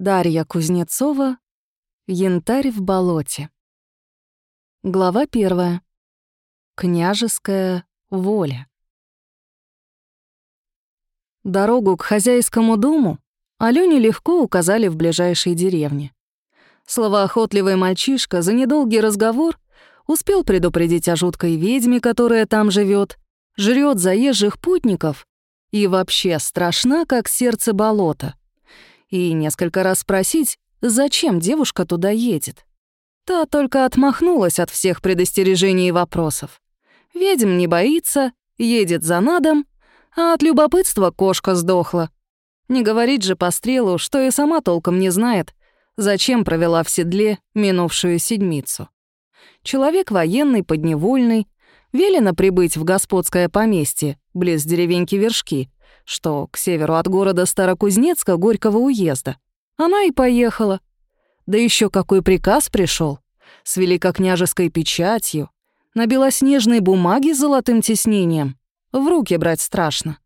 Дарья Кузнецова «Янтарь в болоте». Глава первая. Княжеская воля. Дорогу к хозяйскому дому Алёне легко указали в ближайшей деревне. Словоохотливый мальчишка за недолгий разговор успел предупредить о жуткой ведьме, которая там живет, жрет заезжих путников и вообще страшна, как сердце болота и несколько раз спросить, зачем девушка туда едет. Та только отмахнулась от всех предостережений и вопросов. Ведьм не боится, едет за надом, а от любопытства кошка сдохла. Не говорит же по стрелу, что и сама толком не знает, зачем провела в седле минувшую седмицу. Человек военный, подневольный, велено прибыть в господское поместье, близ деревеньки Вершки, что к северу от города Старокузнецка Горького уезда. Она и поехала. Да еще какой приказ пришел с великокняжеской печатью, на белоснежной бумаге с золотым тиснением. В руки брать страшно.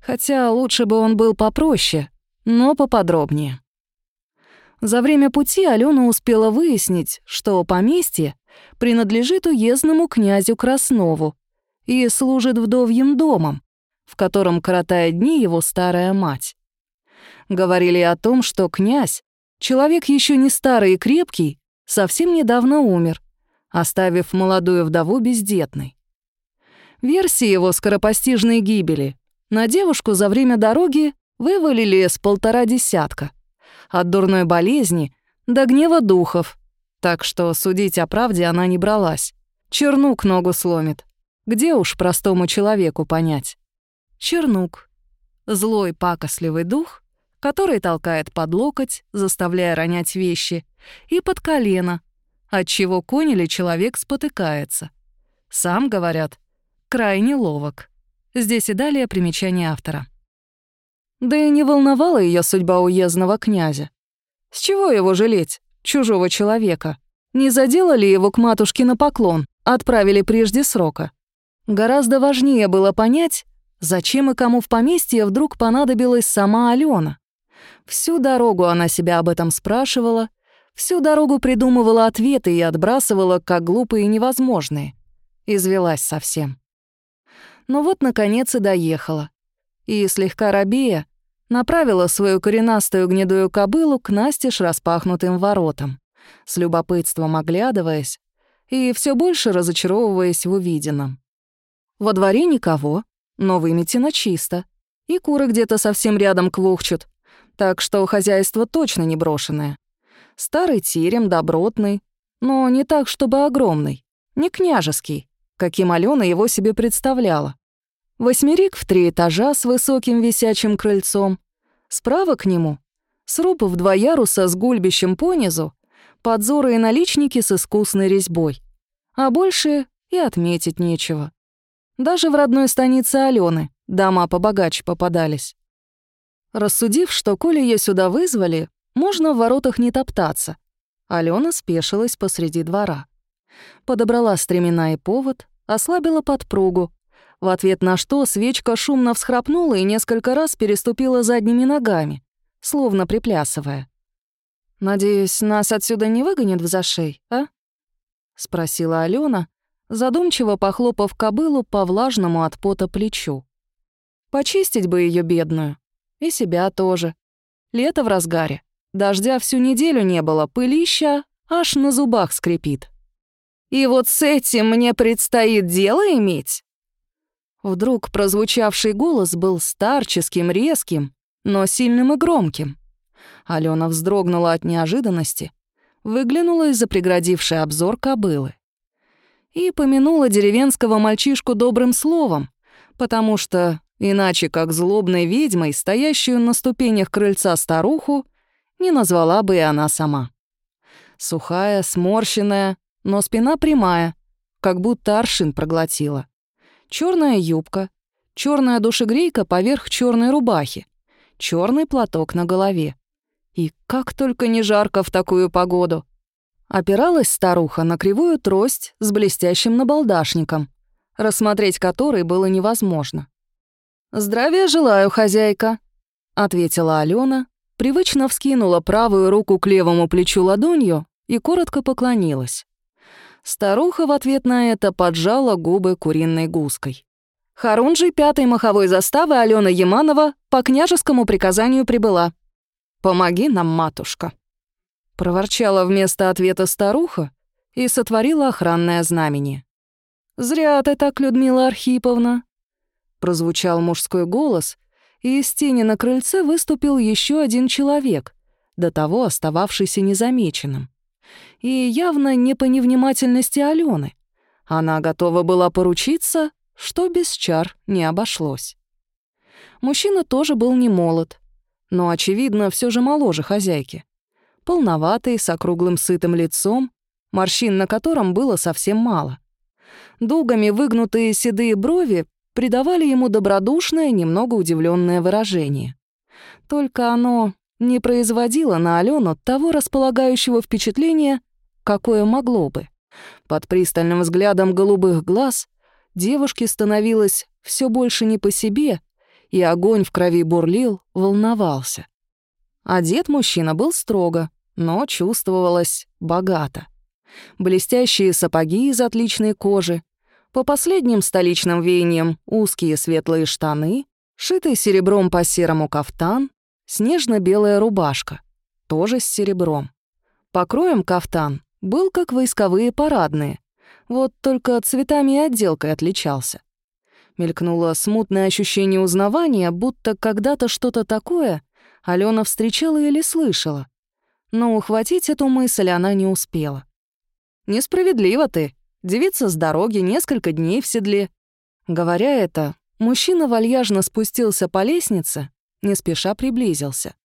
Хотя лучше бы он был попроще, но поподробнее. За время пути Алена успела выяснить, что поместье принадлежит уездному князю Краснову и служит вдовьим домом, в котором коротает дни его старая мать. Говорили о том, что князь, человек еще не старый и крепкий, совсем недавно умер, оставив молодую вдову бездетной. Версии его скоропостижной гибели на девушку за время дороги вывалили с полтора десятка. От дурной болезни до гнева духов, так что судить о правде она не бралась. Чернук ногу сломит. Где уж простому человеку понять? Чернук. Злой пакостливый дух, который толкает под локоть, заставляя ронять вещи, и под колено, отчего конь или человек спотыкается. Сам, говорят, крайне ловок. Здесь и далее примечание автора. Да и не волновала ее судьба уездного князя. С чего его жалеть, чужого человека? Не заделали его к матушке на поклон, отправили прежде срока. Гораздо важнее было понять, Зачем и кому в поместье вдруг понадобилась сама Алена? Всю дорогу она себя об этом спрашивала, всю дорогу придумывала ответы и отбрасывала, как глупые и невозможные. Извелась совсем. Но вот, наконец, и доехала. И, слегка робея, направила свою коренастую гнедую кобылу к настежь распахнутым воротам, с любопытством оглядываясь и все больше разочаровываясь в увиденном. Во дворе никого, но выметено чисто. И куры где-то совсем рядом квохчут, так что хозяйство точно не брошенное. Старый терем, добротный, но не так, чтобы огромный, не княжеский, каким Алена его себе представляла. Восьмерик в три этажа с высоким висячим крыльцом. Справа к нему — сруб в два яруса с гульбищем понизу, подзоры и наличники с искусной резьбой. А больше и отметить нечего. Даже в родной станице Алены дома побогаче попадались. Рассудив, что коли ее сюда вызвали, можно в воротах не топтаться, Алена спешилась посреди двора. Подобрала стремена и повод, ослабила подпругу, в ответ на что свечка шумно всхрапнула и несколько раз переступила задними ногами, словно приплясывая. «Надеюсь, нас отсюда не выгонят в зашей, а?» — спросила Алена, задумчиво похлопав кобылу по влажному от пота плечу. Почистить бы ее бедную. И себя тоже. Лето в разгаре. Дождя всю неделю не было, пылища аж на зубах скрипит. И вот с этим мне предстоит дело иметь? Вдруг прозвучавший голос был старческим, резким, но сильным и громким. Алена вздрогнула от неожиданности, выглянула из-за преградившей обзор кобылы и помянула деревенского мальчишку добрым словом, потому что иначе как злобной ведьмой, стоящую на ступенях крыльца старуху, не назвала бы и она сама. Сухая, сморщенная, но спина прямая, как будто аршин проглотила. Черная юбка, черная душегрейка поверх черной рубахи, черный платок на голове. И как только не жарко в такую погоду — Опиралась старуха на кривую трость с блестящим набалдашником, рассмотреть который было невозможно. «Здравия желаю, хозяйка», — ответила Алена, привычно вскинула правую руку к левому плечу ладонью и коротко поклонилась. Старуха в ответ на это поджала губы куриной гуской. Харунжий пятой маховой заставы Алена Яманова по княжескому приказанию прибыла. «Помоги нам, матушка», — проворчала вместо ответа старуха и сотворила охранное знамение. «Зря ты так, Людмила Архиповна», — прозвучал мужской голос, и из тени на крыльце выступил еще один человек, до того остававшийся незамеченным. И явно не по невнимательности Алены. Она готова была поручиться, что без чар не обошлось. Мужчина тоже был не молод, но, очевидно, все же моложе хозяйки. Полноватый, с округлым сытым лицом, морщин на котором было совсем мало. Дугами выгнутые седые брови придавали ему добродушное, немного удивленное выражение. Только оно не производило на Алену того располагающего впечатления, какое могло бы. Под пристальным взглядом голубых глаз девушке становилось все больше не по себе, и огонь в крови бурлил, волновался. Одет мужчина был строго, но чувствовалось богато. Блестящие сапоги из отличной кожи, по последним столичным веяниям узкие светлые штаны, шитый серебром по серому кафтан, снежно-белая рубашка, тоже с серебром. Покроем кафтан был как войсковые парадные, вот только цветами и отделкой отличался. Мелькнуло смутное ощущение узнавания, будто когда-то что-то такое Алена встречала или слышала. Но ухватить эту мысль она не успела. «Несправедливо ты», Девица с дороги несколько дней в седле. Говоря это, мужчина вальяжно спустился по лестнице, не спеша приблизился.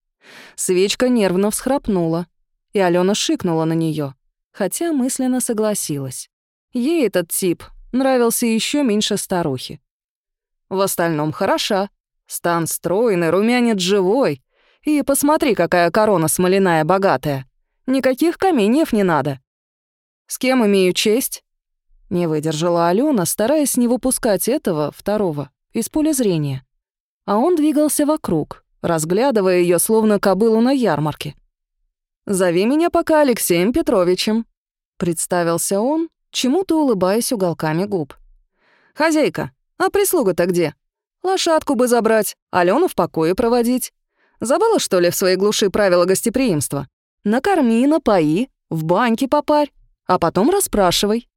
Свечка нервно всхрапнула, и Алена шикнула на нее, хотя мысленно согласилась. Ей этот тип нравился еще меньше старухи. В остальном хороша. Стан стройный, румянец живой. И посмотри, какая корона смоляная богатая. Никаких каменьев не надо. С кем имею честь? Не выдержала Алена, стараясь не выпускать этого, второго, из поля зрения. А он двигался вокруг, разглядывая ее словно кобылу на ярмарке. «Зови меня пока Алексеем Петровичем», — представился он, чему-то улыбаясь уголками губ. «Хозяйка, а прислуга-то где? Лошадку бы забрать, Алену в покое проводить. Забыла, что ли, в своей глуши правила гостеприимства? Накорми, напои, в баньке попарь, а потом расспрашивай.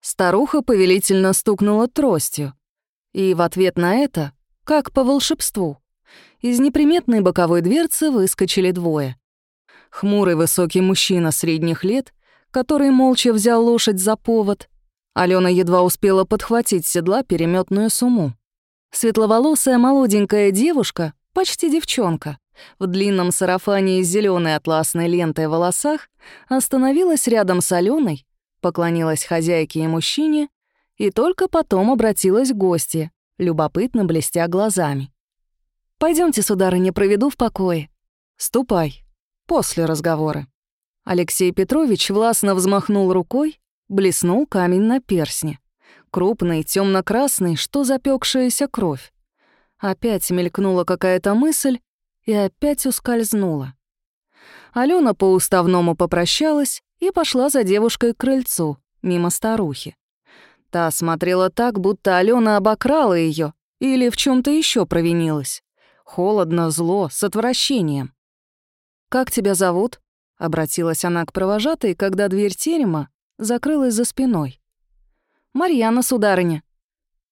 Старуха повелительно стукнула тростью. И в ответ на это, как по волшебству, из неприметной боковой дверцы выскочили двое. Хмурый высокий мужчина средних лет, который молча взял лошадь за повод. Алена едва успела подхватить с седла переметную сумму. Светловолосая молоденькая девушка, почти девчонка, в длинном сарафане из зеленой атласной лентой в волосах, остановилась рядом с Аленой поклонилась хозяйке и мужчине и только потом обратилась к гости, любопытно блестя глазами. Пойдемте, сударыня, проведу в покое. Ступай. После разговора». Алексей Петрович властно взмахнул рукой, блеснул камень на персне. Крупный, темно красный что запекшаяся кровь. Опять мелькнула какая-то мысль и опять ускользнула. Алена по-уставному попрощалась и пошла за девушкой к крыльцу, мимо старухи. Та смотрела так, будто Алена обокрала ее или в чем то еще провинилась. Холодно, зло, с отвращением. «Как тебя зовут?» — обратилась она к провожатой, когда дверь терема закрылась за спиной. «Марьяна, сударыня».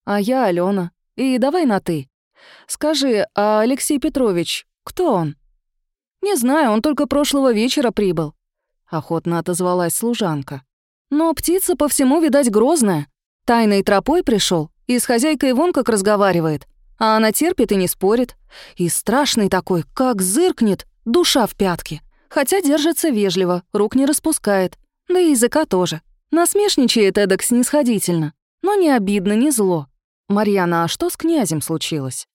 «А я Алена. И давай на «ты». Скажи, а Алексей Петрович, кто он?» «Не знаю, он только прошлого вечера прибыл. — охотно отозвалась служанка. «Но птица по всему, видать, грозная. Тайной тропой пришел и с хозяйкой вон как разговаривает. А она терпит и не спорит. И страшный такой, как зыркнет, душа в пятке. Хотя держится вежливо, рук не распускает. Да и языка тоже. Насмешничает эдак снисходительно. Но не обидно, не зло. «Марьяна, а что с князем случилось?»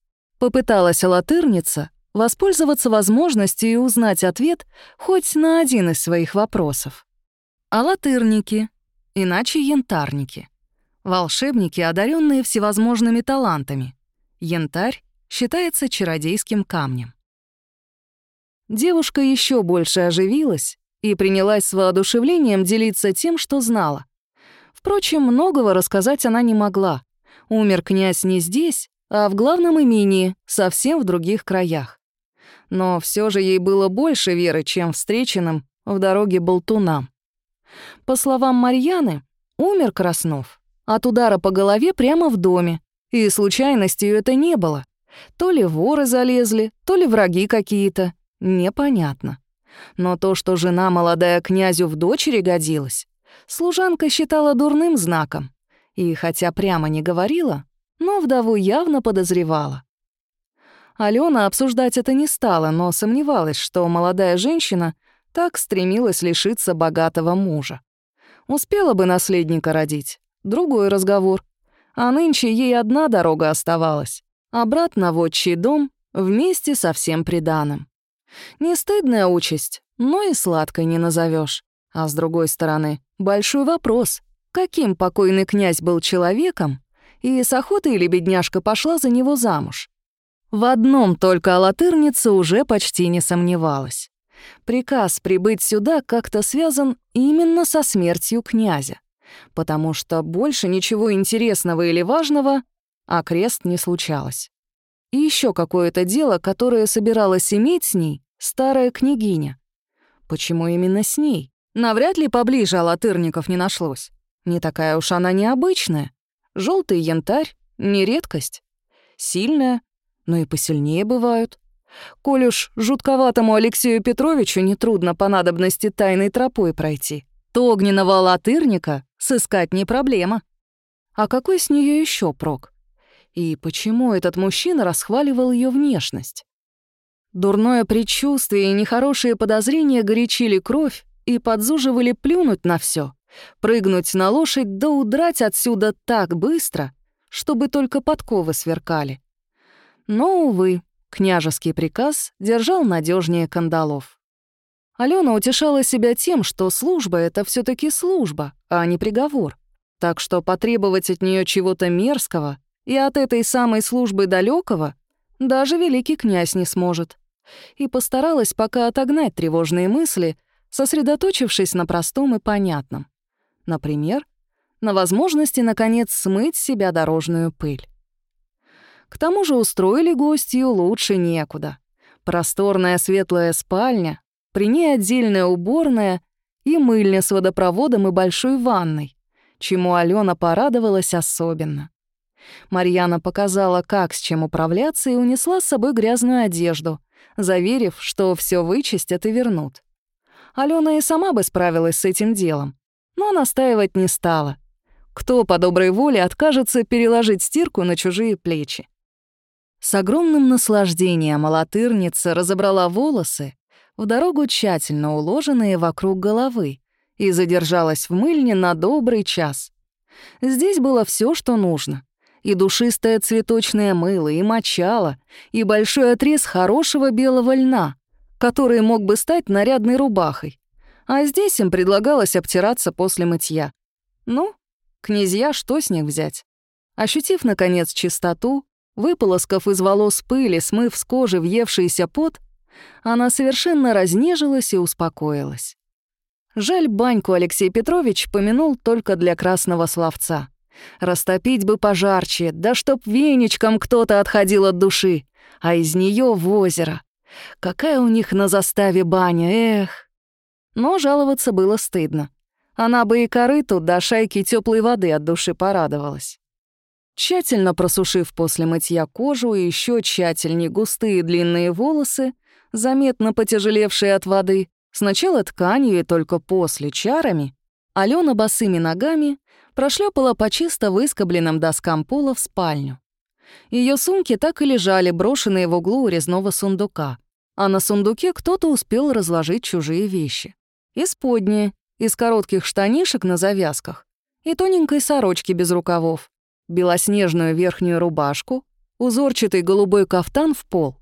Попыталась латырница, воспользоваться возможностью и узнать ответ хоть на один из своих вопросов. А латырники, иначе янтарники. Волшебники, одаренные всевозможными талантами. Янтарь считается чародейским камнем. девушка еще больше оживилась и принялась с воодушевлением делиться тем, что знала. Впрочем, многого рассказать она не могла. Умер князь не здесь, а в главном имении, совсем в других краях. Но все же ей было больше веры, чем встреченным в дороге болтунам. По словам Марьяны, умер Краснов от удара по голове прямо в доме, и случайностью это не было. То ли воры залезли, то ли враги какие-то, непонятно. Но то, что жена молодая князю в дочери годилась, служанка считала дурным знаком. И хотя прямо не говорила, но вдову явно подозревала. Алена обсуждать это не стала, но сомневалась, что молодая женщина так стремилась лишиться богатого мужа. Успела бы наследника родить, другой разговор. А нынче ей одна дорога оставалась — обратно в отчий дом вместе со всем приданым. Не стыдная участь, но и сладкой не назовешь. А с другой стороны, большой вопрос, каким покойный князь был человеком, и с охотой ли бедняжка пошла за него замуж. В одном только Алатырница уже почти не сомневалась. Приказ прибыть сюда как-то связан именно со смертью князя, потому что больше ничего интересного или важного а крест не случалось. И еще какое-то дело, которое собиралась иметь с ней старая княгиня. Почему именно с ней? Навряд ли поближе Алатырников не нашлось. Не такая уж она необычная. Желтый янтарь — не редкость. Сильная, но и посильнее бывают. Коль уж жутковатому Алексею Петровичу нетрудно по надобности тайной тропой пройти, то огненного латырника сыскать не проблема. А какой с нее еще прок? И почему этот мужчина расхваливал ее внешность? Дурное предчувствие и нехорошие подозрения горячили кровь и подзуживали плюнуть на все, прыгнуть на лошадь да удрать отсюда так быстро, чтобы только подковы сверкали. Но, увы, Княжеский приказ держал надежнее кандалов. Алена утешала себя тем, что служба — это все таки служба, а не приговор. Так что потребовать от нее чего-то мерзкого и от этой самой службы далекого даже великий князь не сможет. И постаралась пока отогнать тревожные мысли, сосредоточившись на простом и понятном. Например, на возможности, наконец, смыть себя дорожную пыль. К тому же устроили гостью лучше некуда. Просторная светлая спальня, при ней отдельная уборная и мыльня с водопроводом и большой ванной, чему Алена порадовалась особенно. Марьяна показала, как с чем управляться, и унесла с собой грязную одежду, заверив, что все вычистят и вернут. Алена и сама бы справилась с этим делом, но настаивать не стала. Кто по доброй воле откажется переложить стирку на чужие плечи? С огромным наслаждением алатырница разобрала волосы, в дорогу тщательно уложенные вокруг головы, и задержалась в мыльне на добрый час. Здесь было все, что нужно. И душистое цветочное мыло, и мочало, и большой отрез хорошего белого льна, который мог бы стать нарядной рубахой. А здесь им предлагалось обтираться после мытья. Ну, князья, что с них взять? Ощутив, наконец, чистоту, Выполоскав из волос пыли, смыв с кожи въевшийся пот, она совершенно разнежилась и успокоилась. Жаль, баньку Алексей Петрович помянул только для красного словца. Растопить бы пожарче, да чтоб веничком кто-то отходил от души, а из нее в озеро. Какая у них на заставе баня, эх! Но жаловаться было стыдно. Она бы и корыту до шайки теплой воды от души порадовалась. Тщательно просушив после мытья кожу и еще тщательнее густые длинные волосы, заметно потяжелевшие от воды, сначала тканью и только после чарами, Алена босыми ногами прошлепала по чисто выскобленным доскам пола в спальню. Ее сумки так и лежали, брошенные в углу у резного сундука, а на сундуке кто-то успел разложить чужие вещи. Исподние, из коротких штанишек на завязках и тоненькой сорочки без рукавов, белоснежную верхнюю рубашку, узорчатый голубой кафтан в пол.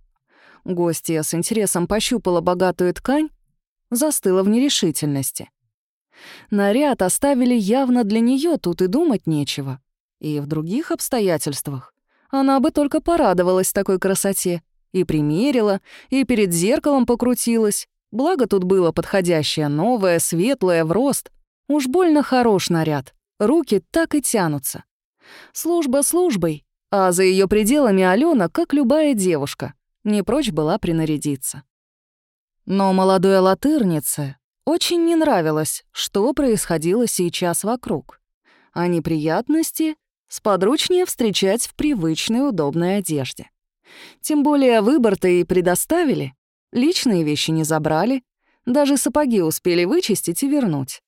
Гостья с интересом пощупала богатую ткань, застыла в нерешительности. Наряд оставили явно для нее, тут и думать нечего. И в других обстоятельствах она бы только порадовалась такой красоте И примерила, и перед зеркалом покрутилась. Благо тут было подходящее, новое, светлое, в рост. Уж больно хорош наряд. Руки так и тянутся. Служба службой, а за ее пределами Алена, как любая девушка, не прочь была принарядиться. Но молодой латырнице очень не нравилось, что происходило сейчас вокруг. А неприятности сподручнее встречать в привычной удобной одежде. Тем более выбор-то и предоставили. Личные вещи не забрали, даже сапоги успели вычистить и вернуть.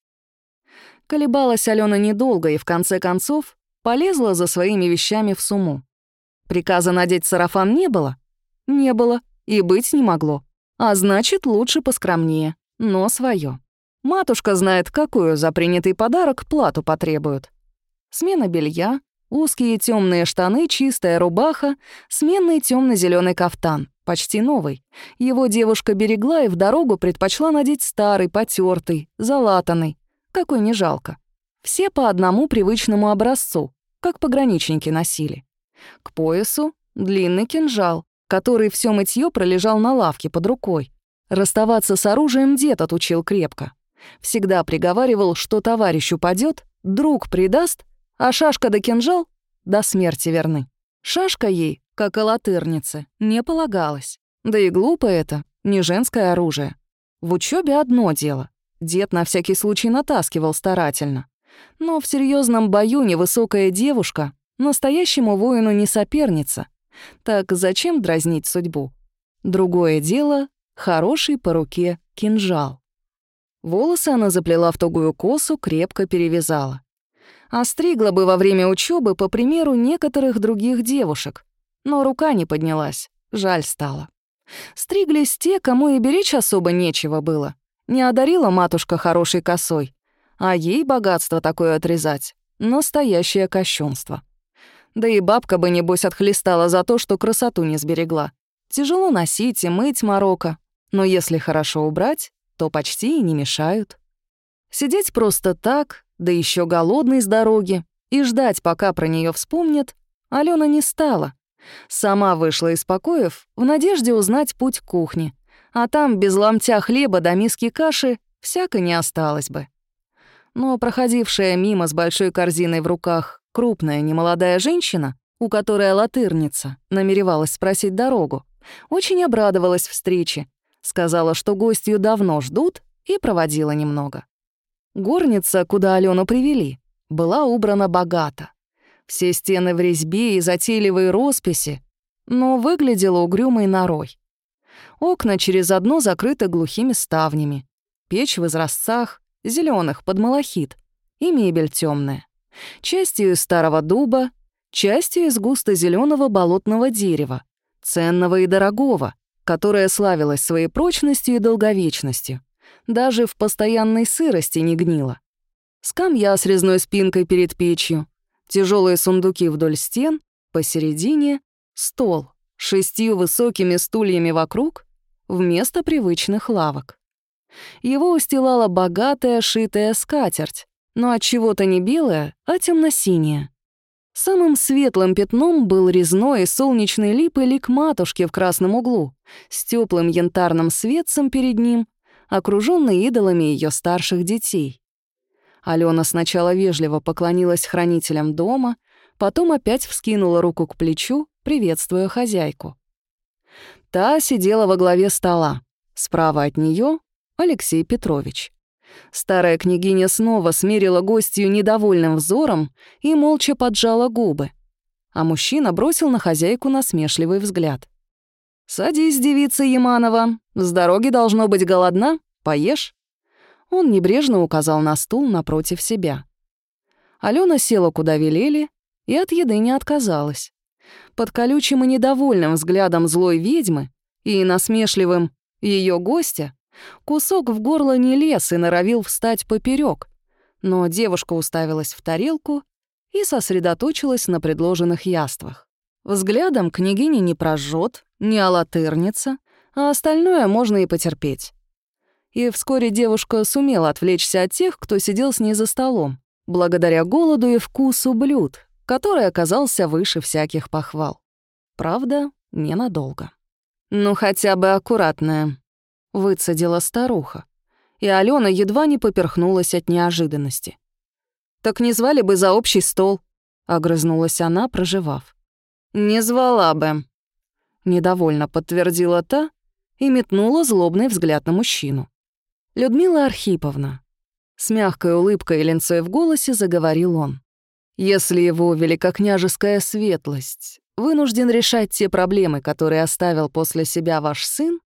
Колебалась Алена недолго и в конце концов полезла за своими вещами в сумму. Приказа надеть сарафан не было? Не было и быть не могло. А значит, лучше поскромнее, но свое. Матушка знает, какую за принятый подарок плату потребуют. Смена белья, узкие темные штаны, чистая рубаха, сменный темно зеленый кафтан, почти новый. Его девушка берегла и в дорогу предпочла надеть старый, потертый, залатанный. Какой не жалко. Все по одному привычному образцу, как пограничники носили. К поясу — длинный кинжал, который все мытье пролежал на лавке под рукой. Расставаться с оружием дед отучил крепко. Всегда приговаривал, что товарищ упадет, друг предаст, а шашка да кинжал до смерти верны. Шашка ей, как и латырнице, не полагалась. Да и глупо это, не женское оружие. В учебе одно дело. Дед на всякий случай натаскивал старательно. Но в серьезном бою невысокая девушка настоящему воину не соперница, так зачем дразнить судьбу? Другое дело — хороший по руке кинжал. Волосы она заплела в тугую косу, крепко перевязала. Остригла бы во время учебы, по примеру некоторых других девушек. Но рука не поднялась, жаль стало. Стриглись те, кому и беречь особо нечего было. Не одарила матушка хорошей косой, а ей богатство такое отрезать — настоящее кощунство. Да и бабка бы, небось, отхлестала за то, что красоту не сберегла. Тяжело носить и мыть морока, но если хорошо убрать, то почти и не мешают. Сидеть просто так, да еще голодной с дороги, и ждать, пока про нее вспомнят, Алена не стала. Сама вышла из покоев в надежде узнать путь к кухне, а там без ломтя хлеба до миски каши всяко не осталось бы. Но проходившая мимо с большой корзиной в руках Крупная немолодая женщина, у которой латырница, намеревалась спросить дорогу, очень обрадовалась встрече, сказала, что гостью давно ждут, и проводила немного. Горница, куда Алену привели, была убрана богато. Все стены в резьбе и затейливые росписи, но выглядела угрюмой норой. Окна через одно закрыты глухими ставнями, печь в изразцах, зеленых под малахит, и мебель темная частью из старого дуба, частью из густо зеленого болотного дерева, ценного и дорогого, которое славилось своей прочностью и долговечностью. Даже в постоянной сырости не гнило. Скамья с резной спинкой перед печью, тяжелые сундуки вдоль стен, посередине — стол, шестью высокими стульями вокруг, вместо привычных лавок. Его устилала богатая шитая скатерть, но от чего-то не белая, а темно-синяя. Самым светлым пятном был резной солнечный лип и лик матушки в красном углу, с теплым янтарным светцем перед ним, окруженный идолами ее старших детей. Алена сначала вежливо поклонилась хранителям дома, потом опять вскинула руку к плечу, приветствуя хозяйку. Та сидела во главе стола. Справа от нее Алексей Петрович. Старая княгиня снова смерила гостью недовольным взором и молча поджала губы. А мужчина бросил на хозяйку насмешливый взгляд. «Садись, девица Яманова. С дороги должно быть голодна. Поешь?» Он небрежно указал на стул напротив себя. Алена села, куда велели, и от еды не отказалась. Под колючим и недовольным взглядом злой ведьмы и насмешливым ее гостя Кусок в горло не лез и норовил встать поперек, но девушка уставилась в тарелку и сосредоточилась на предложенных яствах. Взглядом княгиня не прожжет, не алатырница, а остальное можно и потерпеть. И вскоре девушка сумела отвлечься от тех, кто сидел с ней за столом, благодаря голоду и вкусу блюд, который оказался выше всяких похвал. Правда, ненадолго. «Ну, хотя бы аккуратная», — выцедила старуха. И Алена едва не поперхнулась от неожиданности. «Так не звали бы за общий стол», — огрызнулась она, проживав. «Не звала бы», — недовольно подтвердила та и метнула злобный взгляд на мужчину. «Людмила Архиповна». С мягкой улыбкой и линцой в голосе заговорил он. «Если его великокняжеская светлость вынужден решать те проблемы, которые оставил после себя ваш сын,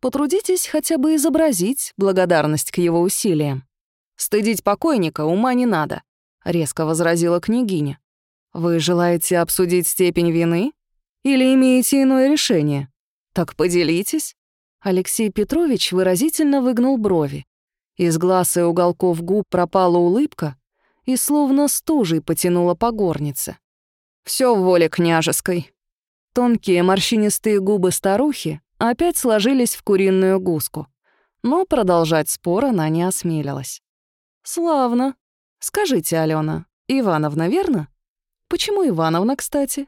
потрудитесь хотя бы изобразить благодарность к его усилиям. Стыдить покойника ума не надо резко возразила княгиня. Вы желаете обсудить степень вины или имеете иное решение? Так поделитесь. Алексей Петрович выразительно выгнул брови. Из глаз и уголков губ пропала улыбка и словно стужей потянула по горнице. Все в воле княжеской. Тонкие морщинистые губы старухи опять сложились в куриную гуску, но продолжать спор она не осмелилась. «Славно», «Скажите, Алена, Ивановна, верно?» «Почему Ивановна, кстати?»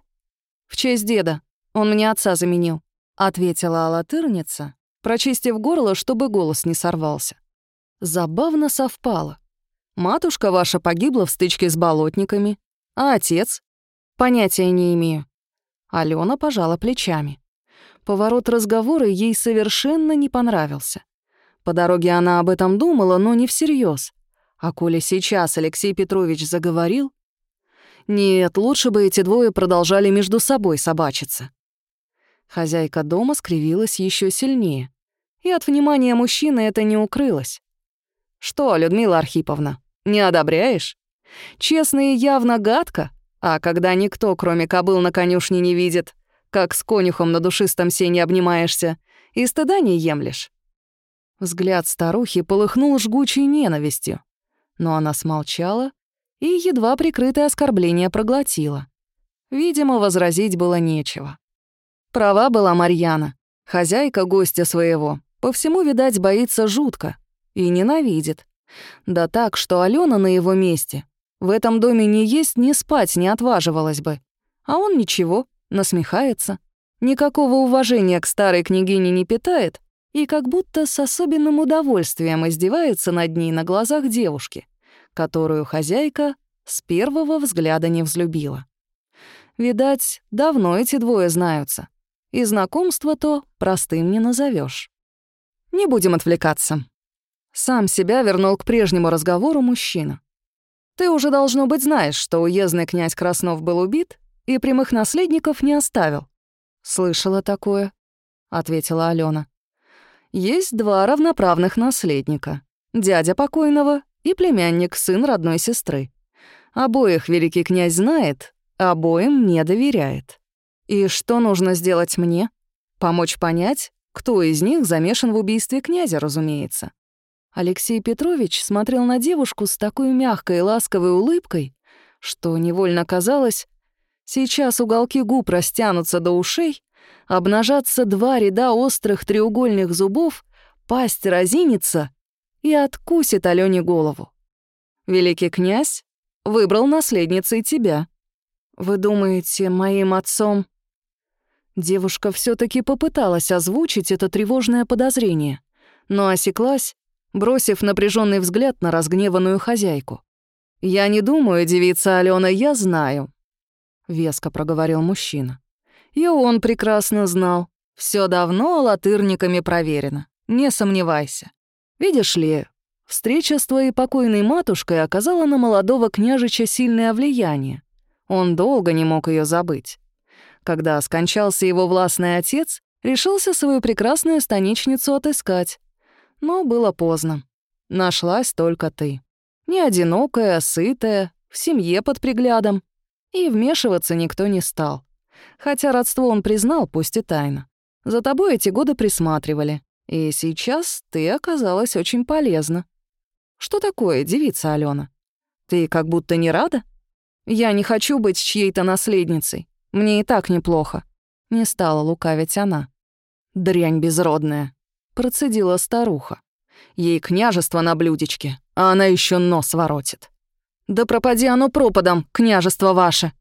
«В честь деда. Он мне отца заменил», — ответила алатырница, прочистив горло, чтобы голос не сорвался. Забавно совпало. Матушка ваша погибла в стычке с болотниками, а отец? Понятия не имею. Алена пожала плечами. Поворот разговора ей совершенно не понравился. По дороге она об этом думала, но не всерьез. А коли сейчас Алексей Петрович заговорил... Нет, лучше бы эти двое продолжали между собой собачиться. Хозяйка дома скривилась еще сильнее. И от внимания мужчины это не укрылось. «Что, Людмила Архиповна, не одобряешь? Честно и явно гадко, а когда никто, кроме кобыл на конюшне, не видит, как с конюхом на душистом сене обнимаешься, и стыда не емлешь». Взгляд старухи полыхнул жгучей ненавистью но она смолчала и едва прикрытое оскорбление проглотила. Видимо, возразить было нечего. Права была Марьяна, хозяйка гостя своего, по всему, видать, боится жутко и ненавидит. Да так, что Алена на его месте в этом доме ни есть, ни спать не отваживалась бы. А он ничего, насмехается. Никакого уважения к старой княгине не питает и как будто с особенным удовольствием издевается над ней на глазах девушки которую хозяйка с первого взгляда не взлюбила. Видать, давно эти двое знаются, и знакомство то простым не назовешь. Не будем отвлекаться. Сам себя вернул к прежнему разговору мужчина. Ты уже, должно быть, знаешь, что уездный князь Краснов был убит и прямых наследников не оставил. «Слышала такое», — ответила Алена. «Есть два равноправных наследника. Дядя покойного и племянник, сын родной сестры. Обоих великий князь знает, обоим не доверяет. И что нужно сделать мне? Помочь понять, кто из них замешан в убийстве князя, разумеется. Алексей Петрович смотрел на девушку с такой мягкой и ласковой улыбкой, что невольно казалось, сейчас уголки губ растянутся до ушей, обнажатся два ряда острых треугольных зубов, пасть разинится, и откусит Алёне голову. Великий князь выбрал наследницей тебя. Вы думаете, моим отцом...» Девушка все таки попыталась озвучить это тревожное подозрение, но осеклась, бросив напряженный взгляд на разгневанную хозяйку. «Я не думаю, девица Алена, я знаю», — веско проговорил мужчина. И он прекрасно знал. Все давно латырниками проверено, не сомневайся. Видишь ли, встреча с твоей покойной матушкой оказала на молодого княжича сильное влияние. Он долго не мог ее забыть. Когда скончался его властный отец, решился свою прекрасную станичницу отыскать. Но было поздно. Нашлась только ты. Не одинокая, а сытая, в семье под приглядом. И вмешиваться никто не стал. Хотя родство он признал, пусть и тайно. За тобой эти годы присматривали. И сейчас ты оказалась очень полезна. Что такое, девица Алена? Ты как будто не рада? Я не хочу быть чьей-то наследницей. Мне и так неплохо. Не стала лукавить она. Дрянь безродная. Процедила старуха. Ей княжество на блюдечке, а она еще нос воротит. «Да пропади оно пропадом, княжество ваше!»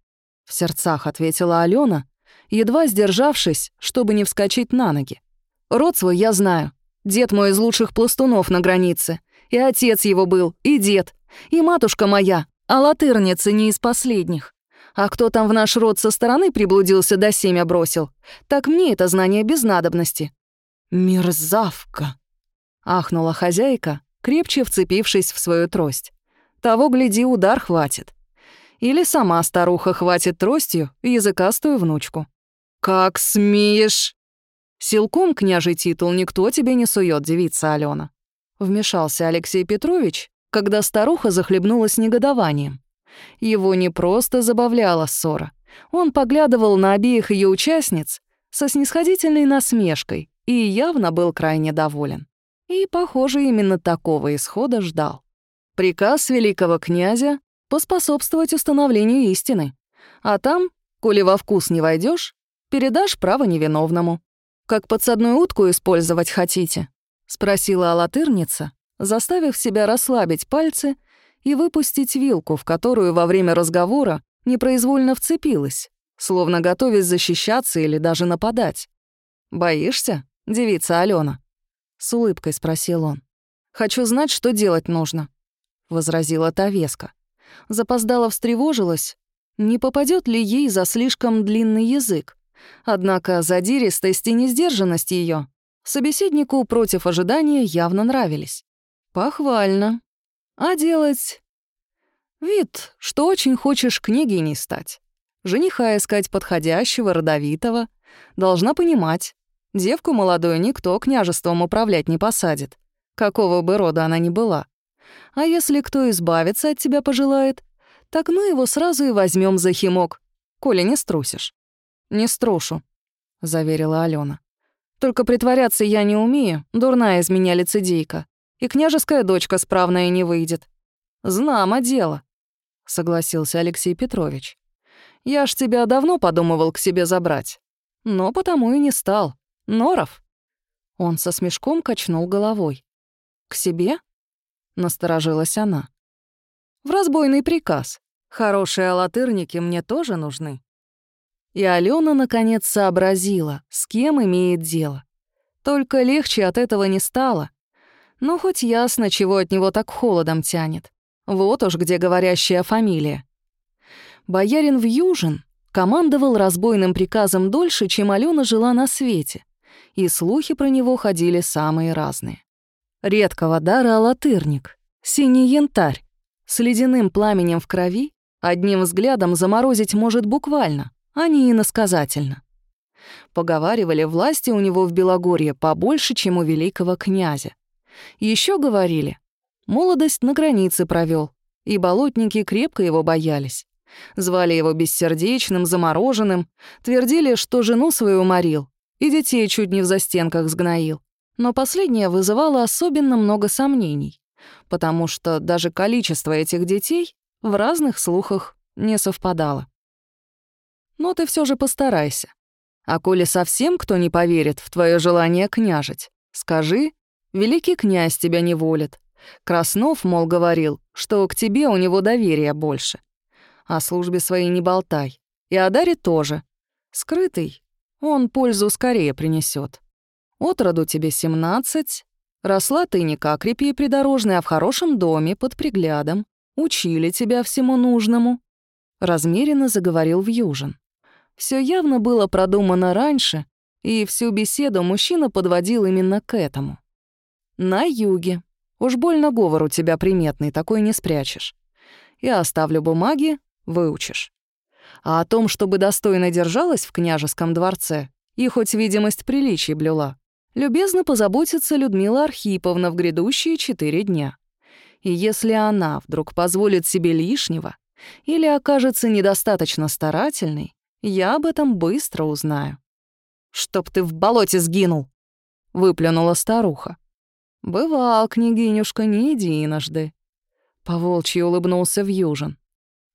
В сердцах ответила Алена едва сдержавшись, чтобы не вскочить на ноги. «Род свой я знаю. Дед мой из лучших пластунов на границе. И отец его был, и дед, и матушка моя, а латырница не из последних. А кто там в наш род со стороны приблудился да семя бросил, так мне это знание без надобности». «Мерзавка!» — ахнула хозяйка, крепче вцепившись в свою трость. «Того, гляди, удар хватит. Или сама старуха хватит тростью языкастую внучку». «Как смеешь!» «Силком княжий титул никто тебе не сует, девица Алена. Вмешался Алексей Петрович, когда старуха захлебнулась негодованием. Его не просто забавляла ссора. Он поглядывал на обеих ее участниц со снисходительной насмешкой и явно был крайне доволен. И, похоже, именно такого исхода ждал. Приказ великого князя поспособствовать установлению истины. А там, коли во вкус не войдешь, передашь право невиновному. Как подсадную утку использовать хотите? — спросила алатырница, заставив себя расслабить пальцы и выпустить вилку, в которую во время разговора непроизвольно вцепилась, словно готовясь защищаться или даже нападать. «Боишься, девица Алена? с улыбкой спросил он. «Хочу знать, что делать нужно», — возразила та веско. Запоздала встревожилась, не попадет ли ей за слишком длинный язык. Однако задиристость и несдержанность ее Собеседнику против ожидания явно нравились. Похвально. А делать... Вид, что очень хочешь княгиней стать. Жениха искать подходящего, родовитого. Должна понимать, девку молодую никто княжеством управлять не посадит, какого бы рода она ни была. А если кто избавиться от тебя пожелает, так мы его сразу и возьмем за химок, коли не струсишь. «Не струшу», — заверила Алена. Только притворяться я не умею, дурная из меня лицедейка. И княжеская дочка справная не выйдет. Знамо дело, согласился Алексей Петрович. Я ж тебя давно подумывал к себе забрать. Но потому и не стал. Норов. Он со смешком качнул головой. «К себе?» — насторожилась она. «В разбойный приказ. Хорошие алатырники мне тоже нужны». И Алена наконец сообразила, с кем имеет дело. Только легче от этого не стало. Но хоть ясно, чего от него так холодом тянет. Вот уж где говорящая фамилия. Боярин Вьюжин командовал разбойным приказом дольше, чем Алена жила на свете, и слухи про него ходили самые разные. Редкого дара алатырник, синий янтарь, с ледяным пламенем в крови, одним взглядом заморозить может буквально — а не иносказательно. Поговаривали, власти у него в Белогорье побольше, чем у великого князя. Еще говорили, молодость на границе провел, и болотники крепко его боялись. Звали его бессердечным, замороженным, твердили, что жену свою уморил и детей чуть не в застенках сгноил. Но последнее вызывало особенно много сомнений, потому что даже количество этих детей в разных слухах не совпадало но ты все же постарайся. А коли совсем кто не поверит в твое желание княжить, скажи, великий князь тебя не волит. Краснов, мол, говорил, что к тебе у него доверия больше. О службе своей не болтай. И о даре тоже. Скрытый, он пользу скорее принесет. От роду тебе семнадцать. Росла ты не как репей придорожный, а в хорошем доме, под приглядом. Учили тебя всему нужному. Размеренно заговорил Вьюжин. Все явно было продумано раньше, и всю беседу мужчина подводил именно к этому. «На юге. Уж больно говор у тебя приметный, такой не спрячешь. Я оставлю бумаги, выучишь. А о том, чтобы достойно держалась в княжеском дворце и хоть видимость приличий блюла, любезно позаботится Людмила Архиповна в грядущие четыре дня. И если она вдруг позволит себе лишнего или окажется недостаточно старательной, я об этом быстро узнаю. «Чтоб ты в болоте сгинул!» — выплюнула старуха. «Бывал, княгинюшка, не единожды». Поволчьи улыбнулся Вьюжин.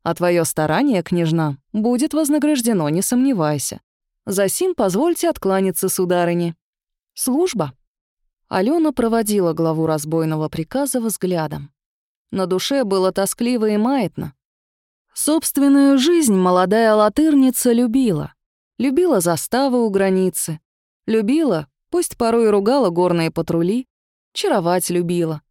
«А твое старание, княжна, будет вознаграждено, не сомневайся. Засим позвольте откланяться, сударыне. Служба». Алена проводила главу разбойного приказа взглядом. На душе было тоскливо и маятно. Собственную жизнь молодая латырница любила. Любила заставы у границы. Любила, пусть порой ругала горные патрули. Чаровать любила.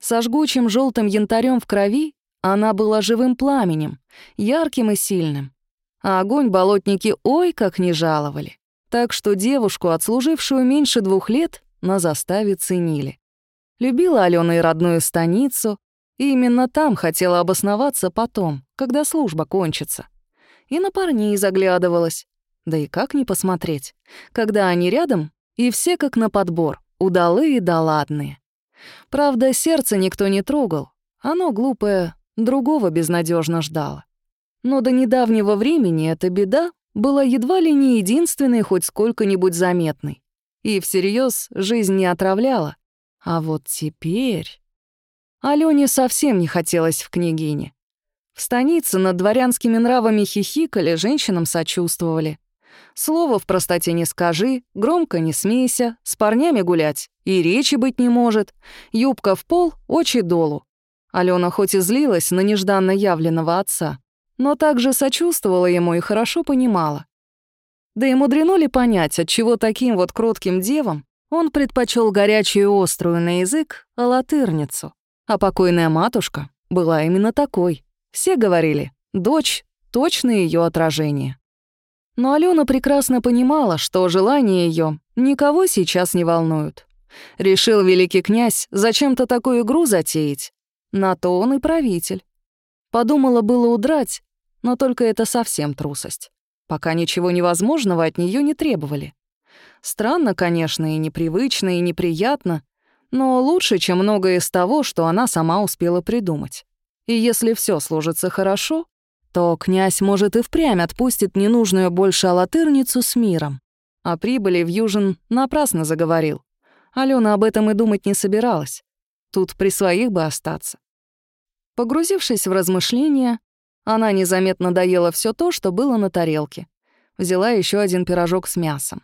Со жгучим желтым янтарем в крови она была живым пламенем, ярким и сильным. А огонь болотники ой как не жаловали. Так что девушку, отслужившую меньше двух лет, на заставе ценили. Любила Алена и родную станицу, и именно там хотела обосноваться потом, когда служба кончится. И на парней заглядывалась. Да и как не посмотреть, когда они рядом, и все как на подбор, удалые да ладные. Правда, сердце никто не трогал, оно, глупое, другого безнадежно ждало. Но до недавнего времени эта беда была едва ли не единственной хоть сколько-нибудь заметной. И всерьез жизнь не отравляла. А вот теперь... Алёне совсем не хотелось в княгине. В станице над дворянскими нравами хихикали, женщинам сочувствовали. Слово в простоте не скажи, громко не смейся, с парнями гулять и речи быть не может, юбка в пол, очи долу. Алена хоть и злилась на нежданно явленного отца, но также сочувствовала ему и хорошо понимала. Да и мудрено ли понять, отчего таким вот кротким девам он предпочел горячую острую на язык латырницу, а покойная матушка была именно такой. Все говорили, дочь — точно ее отражение. Но Алена прекрасно понимала, что желания ее никого сейчас не волнуют. Решил великий князь зачем-то такую игру затеять. На то он и правитель. Подумала было удрать, но только это совсем трусость. Пока ничего невозможного от нее не требовали. Странно, конечно, и непривычно, и неприятно, но лучше, чем многое из того, что она сама успела придумать. И если все сложится хорошо, то князь, может, и впрямь отпустит ненужную больше алатырницу с миром. О прибыли в Южин напрасно заговорил. Алена об этом и думать не собиралась. Тут при своих бы остаться. Погрузившись в размышления, она незаметно доела все то, что было на тарелке. Взяла еще один пирожок с мясом.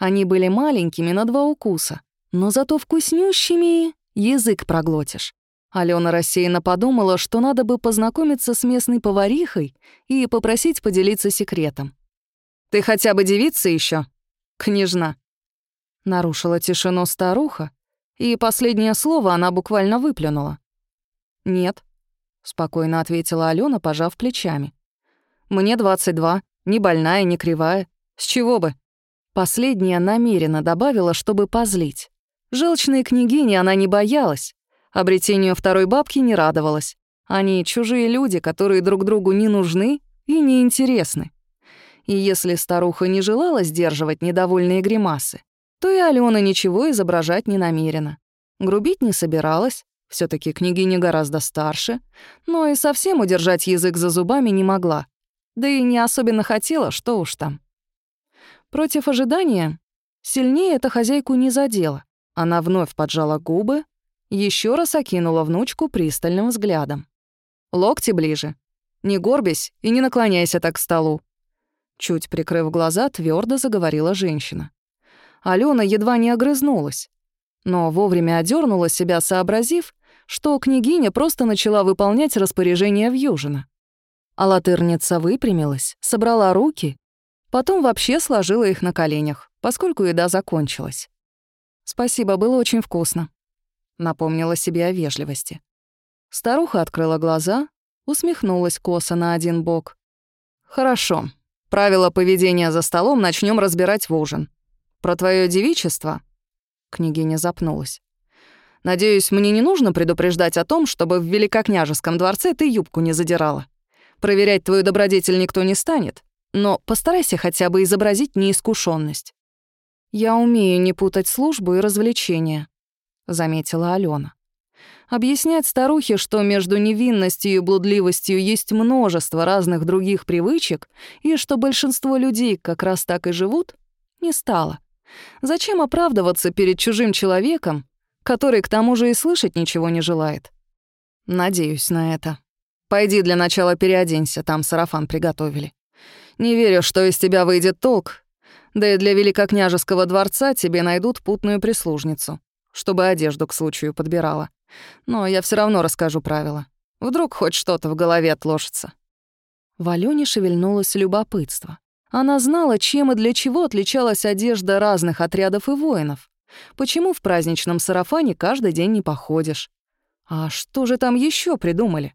Они были маленькими на два укуса, но зато вкуснющими язык проглотишь. Алена рассеянно подумала, что надо бы познакомиться с местной поварихой и попросить поделиться секретом. «Ты хотя бы девица еще, княжна?» Нарушила тишину старуха, и последнее слово она буквально выплюнула. «Нет», — спокойно ответила Алена, пожав плечами. «Мне 22, не больная, не кривая. С чего бы?» Последняя намеренно добавила, чтобы позлить. Желчной княгини она не боялась, обретению второй бабки не радовалась. Они чужие люди, которые друг другу не нужны и не интересны. И если старуха не желала сдерживать недовольные гримасы, то и Алена ничего изображать не намерена. Грубить не собиралась, все таки княгиня гораздо старше, но и совсем удержать язык за зубами не могла. Да и не особенно хотела, что уж там. Против ожидания сильнее эта хозяйку не задела. Она вновь поджала губы, еще раз окинула внучку пристальным взглядом. «Локти ближе. Не горбись и не наклоняйся так к столу». Чуть прикрыв глаза, твердо заговорила женщина. Алена едва не огрызнулась, но вовремя одернула себя, сообразив, что княгиня просто начала выполнять распоряжение Вьюжина. А латырница выпрямилась, собрала руки, потом вообще сложила их на коленях, поскольку еда закончилась. «Спасибо, было очень вкусно», — напомнила себе о вежливости. Старуха открыла глаза, усмехнулась косо на один бок. «Хорошо. Правила поведения за столом начнем разбирать в ужин. Про твое девичество...» Княгиня запнулась. Надеюсь, мне не нужно предупреждать о том, чтобы в Великокняжеском дворце ты юбку не задирала. Проверять твою добродетель никто не станет, но постарайся хотя бы изобразить неискушенность. «Я умею не путать службу и развлечения», — заметила Алена. Объяснять старухе, что между невинностью и блудливостью есть множество разных других привычек, и что большинство людей как раз так и живут, не стало. Зачем оправдываться перед чужим человеком, который к тому же и слышать ничего не желает. Надеюсь на это. Пойди для начала переоденься, там сарафан приготовили. Не верю, что из тебя выйдет толк. Да и для великокняжеского дворца тебе найдут путную прислужницу, чтобы одежду к случаю подбирала. Но я все равно расскажу правила. Вдруг хоть что-то в голове отложится. В Алёне шевельнулось любопытство. Она знала, чем и для чего отличалась одежда разных отрядов и воинов. Почему в праздничном сарафане каждый день не походишь? А что же там еще придумали?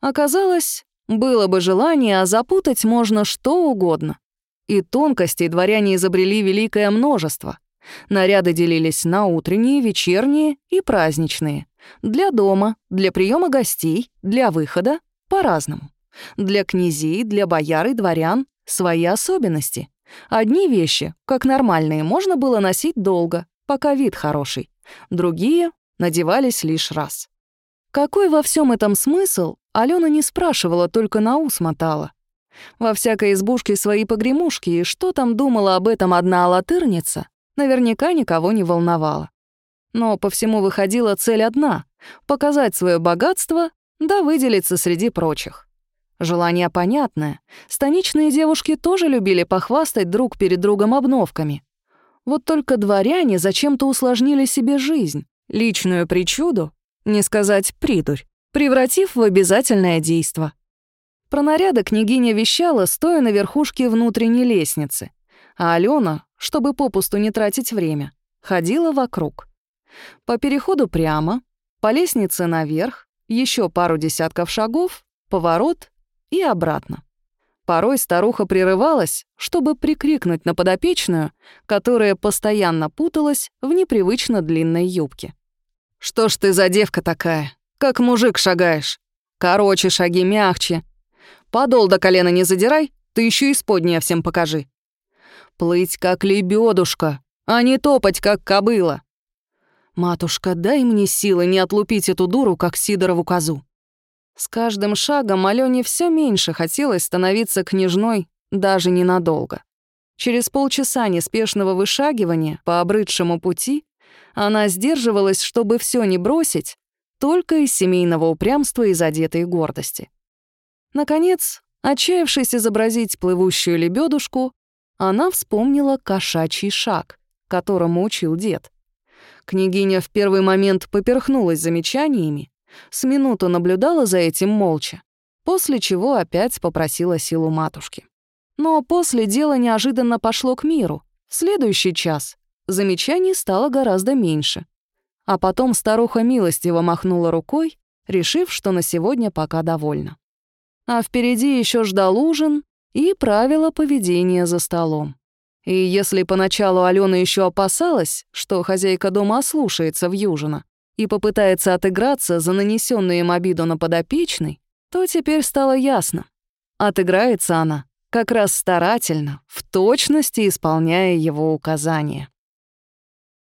Оказалось, было бы желание, а запутать можно что угодно. И тонкостей дворяне изобрели великое множество. Наряды делились на утренние, вечерние и праздничные. Для дома, для приема гостей, для выхода — по-разному. Для князей, для бояр и дворян — свои особенности. Одни вещи, как нормальные, можно было носить долго, пока вид хороший. Другие надевались лишь раз. Какой во всем этом смысл, Алена не спрашивала, только на ус мотала. Во всякой избушке свои погремушки, и что там думала об этом одна алатырница, наверняка никого не волновало. Но по всему выходила цель одна — показать свое богатство, да выделиться среди прочих. Желание понятное. Станичные девушки тоже любили похвастать друг перед другом обновками. Вот только дворяне зачем-то усложнили себе жизнь, личную причуду, не сказать придурь, превратив в обязательное действо. Про наряды княгиня вещала, стоя на верхушке внутренней лестницы, а Алена, чтобы попусту не тратить время, ходила вокруг. По переходу прямо, по лестнице наверх, еще пару десятков шагов, поворот и обратно. Порой старуха прерывалась, чтобы прикрикнуть на подопечную, которая постоянно путалась в непривычно длинной юбке. «Что ж ты за девка такая? Как мужик шагаешь? Короче шаги, мягче. Подол до колена не задирай, ты еще и споднее всем покажи. Плыть как лебедушка, а не топать как кобыла. Матушка, дай мне силы не отлупить эту дуру, как Сидорову козу. С каждым шагом Алёне все меньше хотелось становиться княжной даже ненадолго. Через полчаса неспешного вышагивания по обрыдшему пути она сдерживалась, чтобы все не бросить, только из семейного упрямства и задетой гордости. Наконец, отчаявшись изобразить плывущую лебедушку, она вспомнила кошачий шаг, которому учил дед. Княгиня в первый момент поперхнулась замечаниями, с минуту наблюдала за этим молча, после чего опять попросила силу матушки. Но после дело неожиданно пошло к миру. В следующий час замечаний стало гораздо меньше. А потом старуха милостиво махнула рукой, решив, что на сегодня пока довольна а впереди еще ждал ужин и правила поведения за столом. И если поначалу Алена еще опасалась, что хозяйка дома ослушается в Южина и попытается отыграться за нанесенную им обиду на подопечный, то теперь стало ясно. Отыграется она как раз старательно, в точности исполняя его указания.